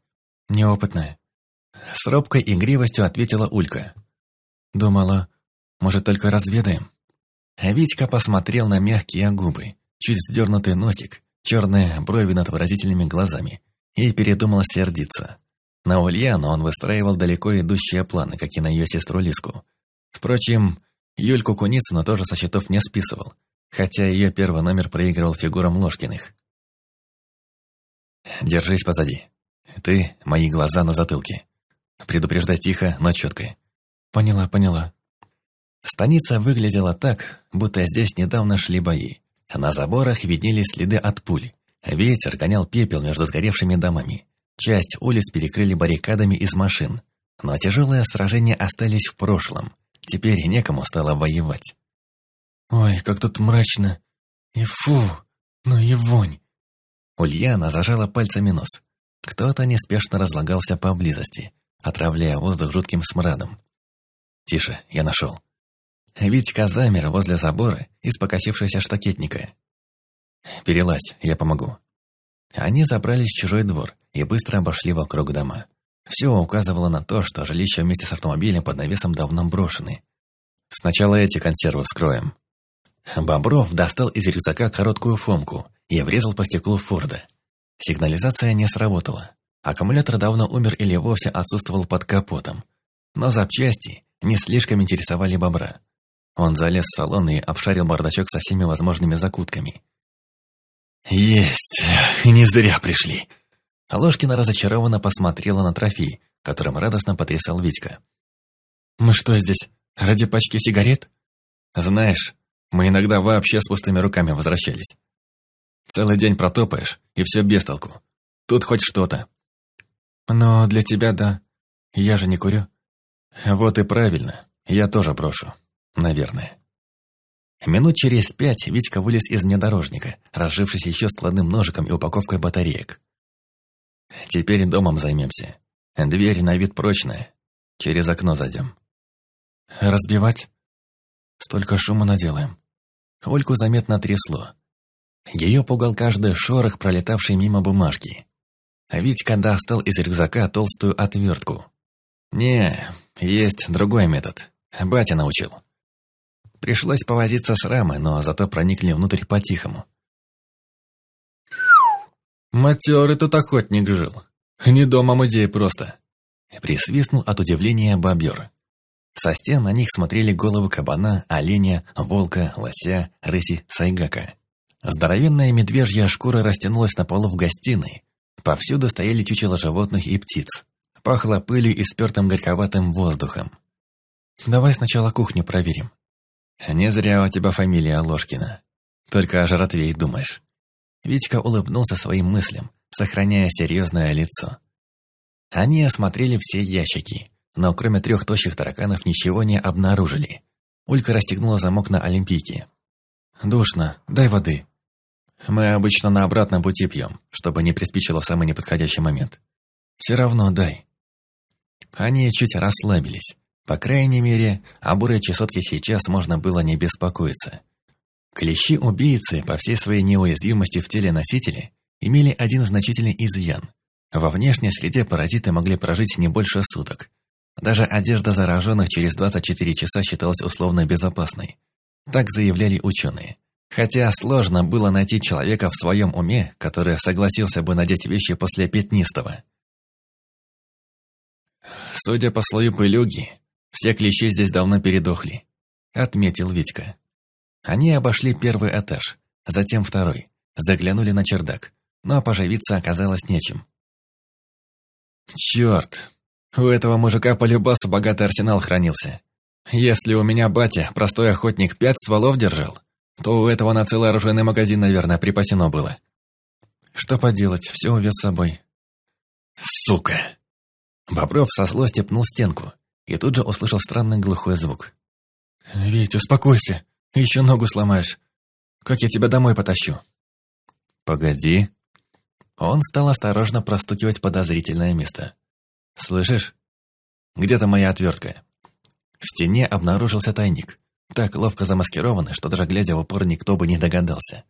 Неопытная. С робкой игривостью ответила Улька. Думала, может, только разведаем? Витька посмотрел на мягкие губы, чуть сдернутый носик, черные брови над выразительными глазами, и передумал сердиться. На Ульяну он выстраивал далеко идущие планы, как и на ее сестру Лиску. Впрочем, Юльку Куницыну тоже со счетов не списывал, хотя ее первый номер проигрывал фигурам Ложкиных. «Держись позади. Ты — мои глаза на затылке. Предупреждай тихо, но четко». «Поняла, поняла». Станица выглядела так, будто здесь недавно шли бои. На заборах виднелись следы от пуль. Ветер гонял пепел между сгоревшими домами. Часть улиц перекрыли баррикадами из машин. Но тяжелые сражения остались в прошлом. Теперь некому стало воевать. «Ой, как тут мрачно! И фу! Ну и вонь!» Ульяна зажала пальцами нос. Кто-то неспешно разлагался поблизости, отравляя воздух жутким смрадом. «Тише, я нашел». Витька замер возле забора из покосившегося штакетника. «Перелазь, я помогу». Они забрались в чужой двор и быстро обошли вокруг дома. Все указывало на то, что жилища вместе с автомобилем под навесом давно брошены. «Сначала эти консервы вскроем». Бобров достал из рюкзака короткую фомку и врезал по стеклу Форда. Сигнализация не сработала. Аккумулятор давно умер или вовсе отсутствовал под капотом. Но запчасти не слишком интересовали бобра. Он залез в салон и обшарил бардачок со всеми возможными закутками. «Есть! Не зря пришли!» Ложкина разочарованно посмотрела на трофей, которым радостно потрясал Витька. «Мы что здесь, ради пачки сигарет?» «Знаешь, мы иногда вообще с пустыми руками возвращались. Целый день протопаешь, и все без толку. Тут хоть что-то». «Но для тебя да. Я же не курю». «Вот и правильно. Я тоже брошу. Наверное». Минут через пять Витька вылез из внедорожника, разжившись еще складным ножиком и упаковкой батареек. «Теперь домом займемся. Дверь на вид прочная. Через окно зайдем». «Разбивать?» «Столько шума наделаем». Ольку заметно трясло. Ее пугал каждый шорох, пролетавший мимо бумажки. А Витька достал из рюкзака толстую отвертку. «Не, есть другой метод. Батя научил». Пришлось повозиться с рамой, но зато проникли внутрь по-тихому. Матерый тут охотник жил. Не дома музей просто. Присвистнул от удивления бобер. Со стен на них смотрели головы кабана, оленя, волка, лося, рыси, сайгака. Здоровенная медвежья шкура растянулась на полу в гостиной. Повсюду стояли чучела животных и птиц. Пахло пылью и спертым горьковатым воздухом. «Давай сначала кухню проверим», «Не зря у тебя фамилия Ложкина. Только о жратве и думаешь». Витька улыбнулся своим мыслям, сохраняя серьезное лицо. Они осмотрели все ящики, но кроме трех тощих тараканов ничего не обнаружили. Улька расстегнула замок на Олимпийке. «Душно, дай воды». «Мы обычно на обратном пути пьем, чтобы не приспичило в самый неподходящий момент». «Все равно дай». Они чуть расслабились. По крайней мере, о бурой чесотке сейчас можно было не беспокоиться. Клещи-убийцы по всей своей неуязвимости в теле носителя имели один значительный изъян. Во внешней среде паразиты могли прожить не больше суток. Даже одежда зараженных через 24 часа считалась условно безопасной. Так заявляли ученые. Хотя сложно было найти человека в своем уме, который согласился бы надеть вещи после пятнистого. Судя по слою пылюги, все клещи здесь давно передохли», — отметил Витька. Они обошли первый этаж, затем второй, заглянули на чердак, но поживиться оказалось нечем. «Черт! У этого мужика по любасу богатый арсенал хранился. Если у меня батя, простой охотник, пять стволов держал, то у этого на целый оружейный магазин, наверное, припасено было. Что поделать, все увез с собой». «Сука!» Бобров со злости пнул стенку, и тут же услышал странный глухой звук. «Вить, успокойся, еще ногу сломаешь. Как я тебя домой потащу?» «Погоди». Он стал осторожно простукивать подозрительное место. «Слышишь? Где-то моя отвертка». В стене обнаружился тайник, так ловко замаскированный, что даже глядя в упор никто бы не догадался.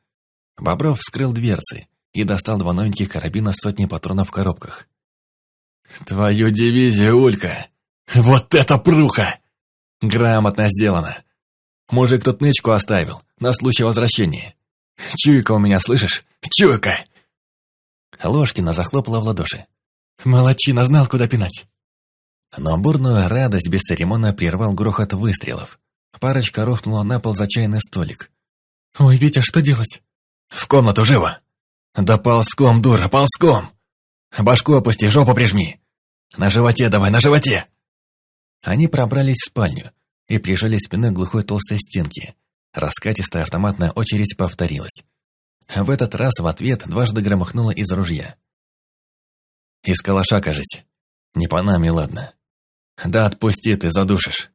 Бобров вскрыл дверцы и достал два новеньких карабина с сотней патронов в коробках. «Твою дивизию, Улька! Вот это пруха!» «Грамотно сделано. Мужик тут нычку оставил, на случай возвращения. Чуйка у меня, слышишь? Чуйка!» Ложкина захлопала в ладоши. «Молодчина, знал, куда пинать!» Но бурную радость бесцеремонно прервал грохот выстрелов. Парочка рухнула на пол за чайный столик. «Ой, Витя, что делать?» «В комнату живо!» «Да ползком, дура, ползком!» «Башку опусти, жопу прижми!» «На животе давай, на животе!» Они пробрались в спальню и прижали спиной к глухой толстой стенке. Раскатистая автоматная очередь повторилась. В этот раз в ответ дважды громыхнуло из ружья. «Из калаша, кажется. Не по нами, ладно. Да отпусти, ты задушишь».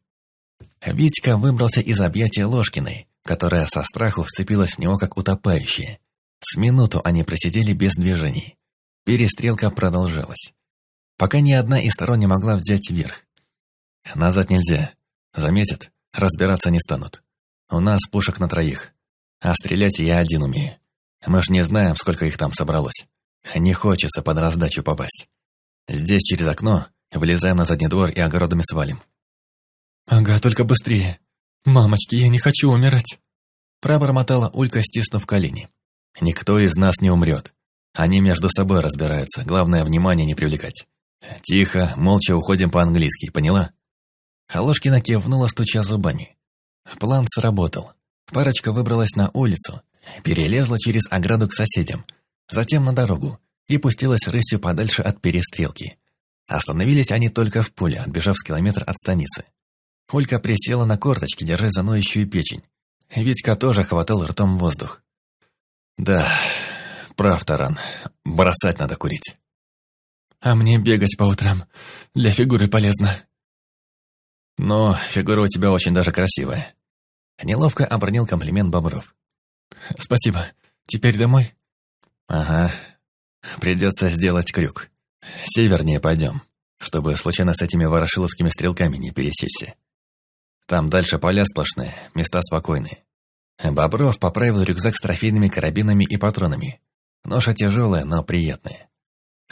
Витька выбрался из объятия Ложкиной, которая со страху вцепилась в него, как утопающая. С минуту они просидели без движений. Перестрелка продолжалась. Пока ни одна из сторон не могла взять верх. Назад нельзя. Заметят, разбираться не станут. У нас пушек на троих. А стрелять я один умею. Мы ж не знаем, сколько их там собралось. Не хочется под раздачу попасть. Здесь через окно вылезаем на задний двор и огородами свалим. «Ага, только быстрее. Мамочки, я не хочу умирать!» Пробормотала Улька, стиснув колени. «Никто из нас не умрет. Они между собой разбираются, главное, внимание не привлекать. Тихо, молча уходим по-английски, поняла?» Ложкина кивнула, стуча зубами. План сработал. Парочка выбралась на улицу, перелезла через ограду к соседям, затем на дорогу и пустилась рысью подальше от перестрелки. Остановились они только в поле, отбежав с километр от станицы. Олька присела на корточки, держась за ноющую печень. Витька тоже хватал ртом воздух. «Да, прав, Таран. Бросать надо курить». «А мне бегать по утрам. Для фигуры полезно». «Но фигура у тебя очень даже красивая». Неловко обронил комплимент Бобров. «Спасибо. Теперь домой?» «Ага. Придется сделать крюк. Севернее пойдем, чтобы случайно с этими ворошиловскими стрелками не пересечься. Там дальше поля сплошные, места спокойные. Бобров поправил рюкзак с трофейными карабинами и патронами. Ноша тяжелая, но приятная.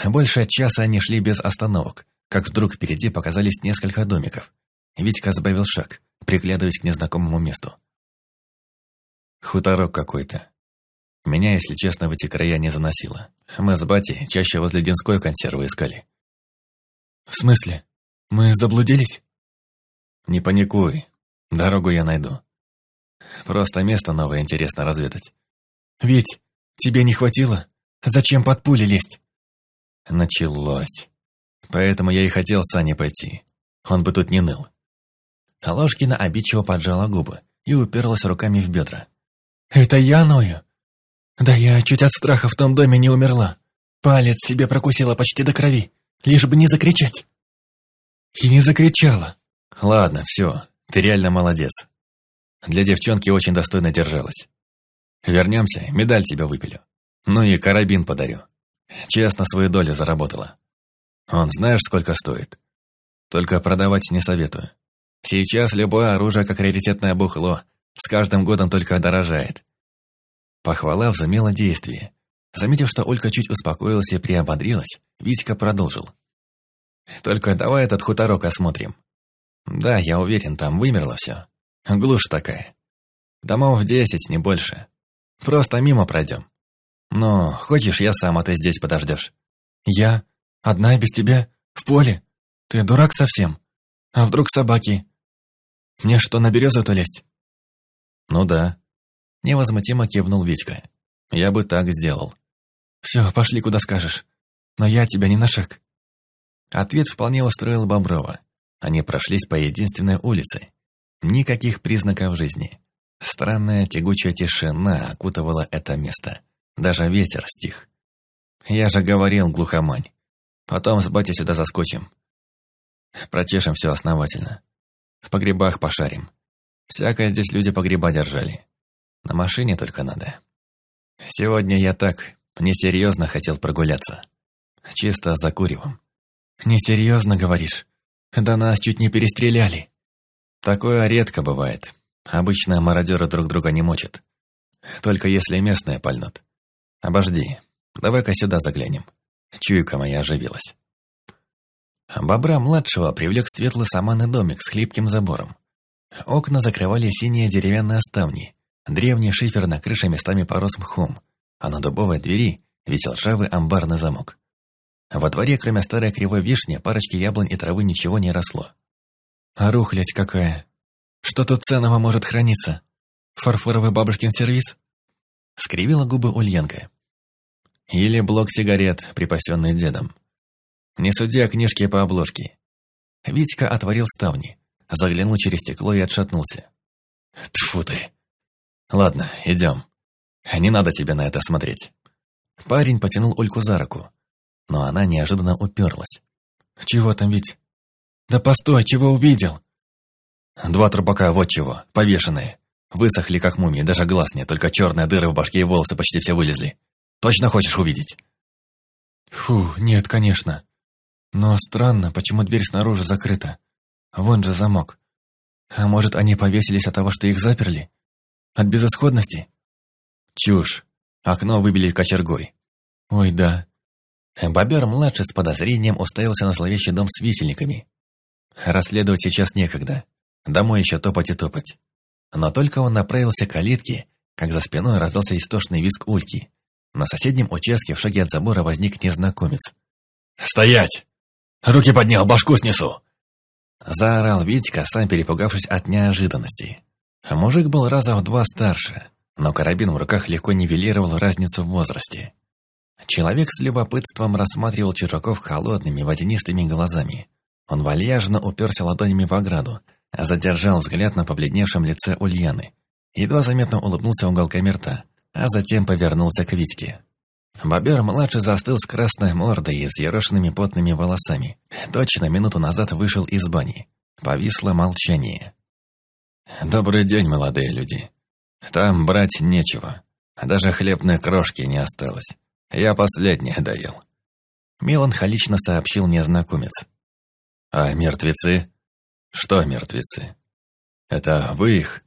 Больше часа они шли без остановок, как вдруг впереди показались несколько домиков. Витька сбавил шаг, приглядываясь к незнакомому месту. Хуторок какой-то. Меня, если честно, в эти края не заносило. Мы с батей чаще возле Динской консервы искали. «В смысле? Мы заблудились?» «Не паникуй. Дорогу я найду. Просто место новое интересно разведать». «Ведь тебе не хватило? Зачем под пули лезть?» Началось. Поэтому я и хотел с Саней пойти. Он бы тут не ныл. Ложкина обидчиво поджала губы и уперлась руками в бедра. «Это я ною? Да я чуть от страха в том доме не умерла. Палец себе прокусила почти до крови, лишь бы не закричать». И не закричала. Ладно, все, ты реально молодец. Для девчонки очень достойно держалась. Вернемся, медаль тебе выпилю. Ну и карабин подарю. Честно свою долю заработала. Он знаешь, сколько стоит? Только продавать не советую. Сейчас любое оружие, как раритетное бухло, с каждым годом только дорожает. Похвала взымела действие. Заметив, что Олька чуть успокоилась и приободрилась, Витька продолжил. «Только давай этот хуторок осмотрим. Да, я уверен, там вымерло все. Глушь такая. Домов десять, не больше. Просто мимо пройдем. Но хочешь, я сам, а ты здесь подождешь. Я? Одна без тебя? В поле? Ты дурак совсем? А вдруг собаки? Мне что, на березу-то лезть? Ну да. Невозмутимо кивнул Витька. Я бы так сделал. Все, пошли, куда скажешь. Но я тебя не на шаг. Ответ вполне устроил Боброва. Они прошлись по единственной улице. Никаких признаков жизни. Странная тягучая тишина окутывала это место. Даже ветер стих. Я же говорил, глухомань. Потом с батей сюда заскочим. Прочешем все основательно. В погребах пошарим. Всякое здесь люди погреба держали. На машине только надо. Сегодня я так, Несерьезно хотел прогуляться. Чисто за куревом. Несерьезно, говоришь? Да нас чуть не перестреляли. Такое редко бывает. Обычно мародеры друг друга не мочат. Только если местные пальнут. Обожди, давай-ка сюда заглянем. Чуйка моя оживилась. Бобра-младшего привлек светлый саманный домик с хлипким забором. Окна закрывали синие деревянные ставни. Древний шифер на крыше местами порос мхом, а на дубовой двери висел ржавый амбарный замок. Во дворе, кроме старой кривой вишни, парочки яблонь и травы ничего не росло. А рухлядь какая! Что тут ценного может храниться? Фарфоровый бабушкин сервиз? Скривила губы Ульянка. Или блок сигарет, припасенный дедом. Не судя книжки по обложке. Витька отворил ставни, заглянул через стекло и отшатнулся. Тфу ты. Ладно, идем. Не надо тебе на это смотреть. Парень потянул Ульку за руку, но она неожиданно уперлась. Чего там, Вить? Да постой, чего увидел? Два трупака, вот чего, повешенные. Высохли, как мумии, даже глаз нет, только черные дыры в башке и волосы почти все вылезли. Точно хочешь увидеть? Фу, нет, конечно. Но странно, почему дверь снаружи закрыта. Вон же замок. А может, они повесились от того, что их заперли? От безысходности? Чушь. Окно выбили кочергой. Ой, да. Бобер-младший с подозрением уставился на зловещий дом с висельниками. Расследовать сейчас некогда. Домой еще топать и топать. Но только он направился к калитке, как за спиной раздался истошный визг ульки. На соседнем участке в шаге от забора возник незнакомец. «Стоять! Руки поднял, башку снесу!» Заорал Витька, сам перепугавшись от неожиданности. Мужик был раза в два старше, но карабин в руках легко нивелировал разницу в возрасте. Человек с любопытством рассматривал чужаков холодными водянистыми глазами. Он вальяжно уперся ладонями в ограду, задержал взгляд на побледневшем лице Ульяны. Едва заметно улыбнулся уголками рта, а затем повернулся к Витьке. Бобер-младший застыл с красной мордой и с ерошенными потными волосами. Точно минуту назад вышел из бани. Повисло молчание. «Добрый день, молодые люди. Там брать нечего. Даже хлебной крошки не осталось. Я последнее доел». Меланхолично сообщил незнакомец. «А мертвецы?» «Что мертвецы? Это вы их?»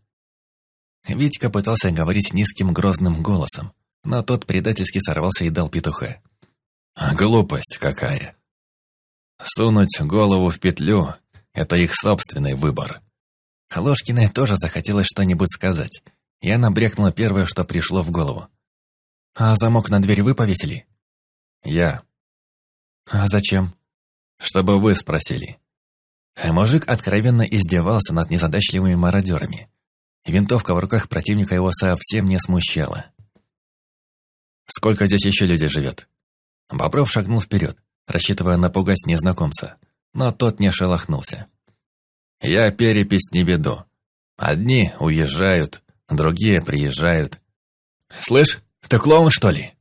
Витька пытался говорить низким грозным голосом, но тот предательски сорвался и дал петуха. «Глупость какая! Сунуть голову в петлю — это их собственный выбор». Ложкиной тоже захотелось что-нибудь сказать, и она брякнула первое, что пришло в голову. «А замок на дверь вы повесили?» «Я». «А зачем?» «Чтобы вы спросили». А мужик откровенно издевался над незадачливыми мародерами. Винтовка в руках противника его совсем не смущала. «Сколько здесь еще людей живет?» Бобров шагнул вперед, рассчитывая напугать незнакомца, но тот не шелохнулся. «Я перепись не веду. Одни уезжают, другие приезжают. Слышь, ты клоун, что ли?»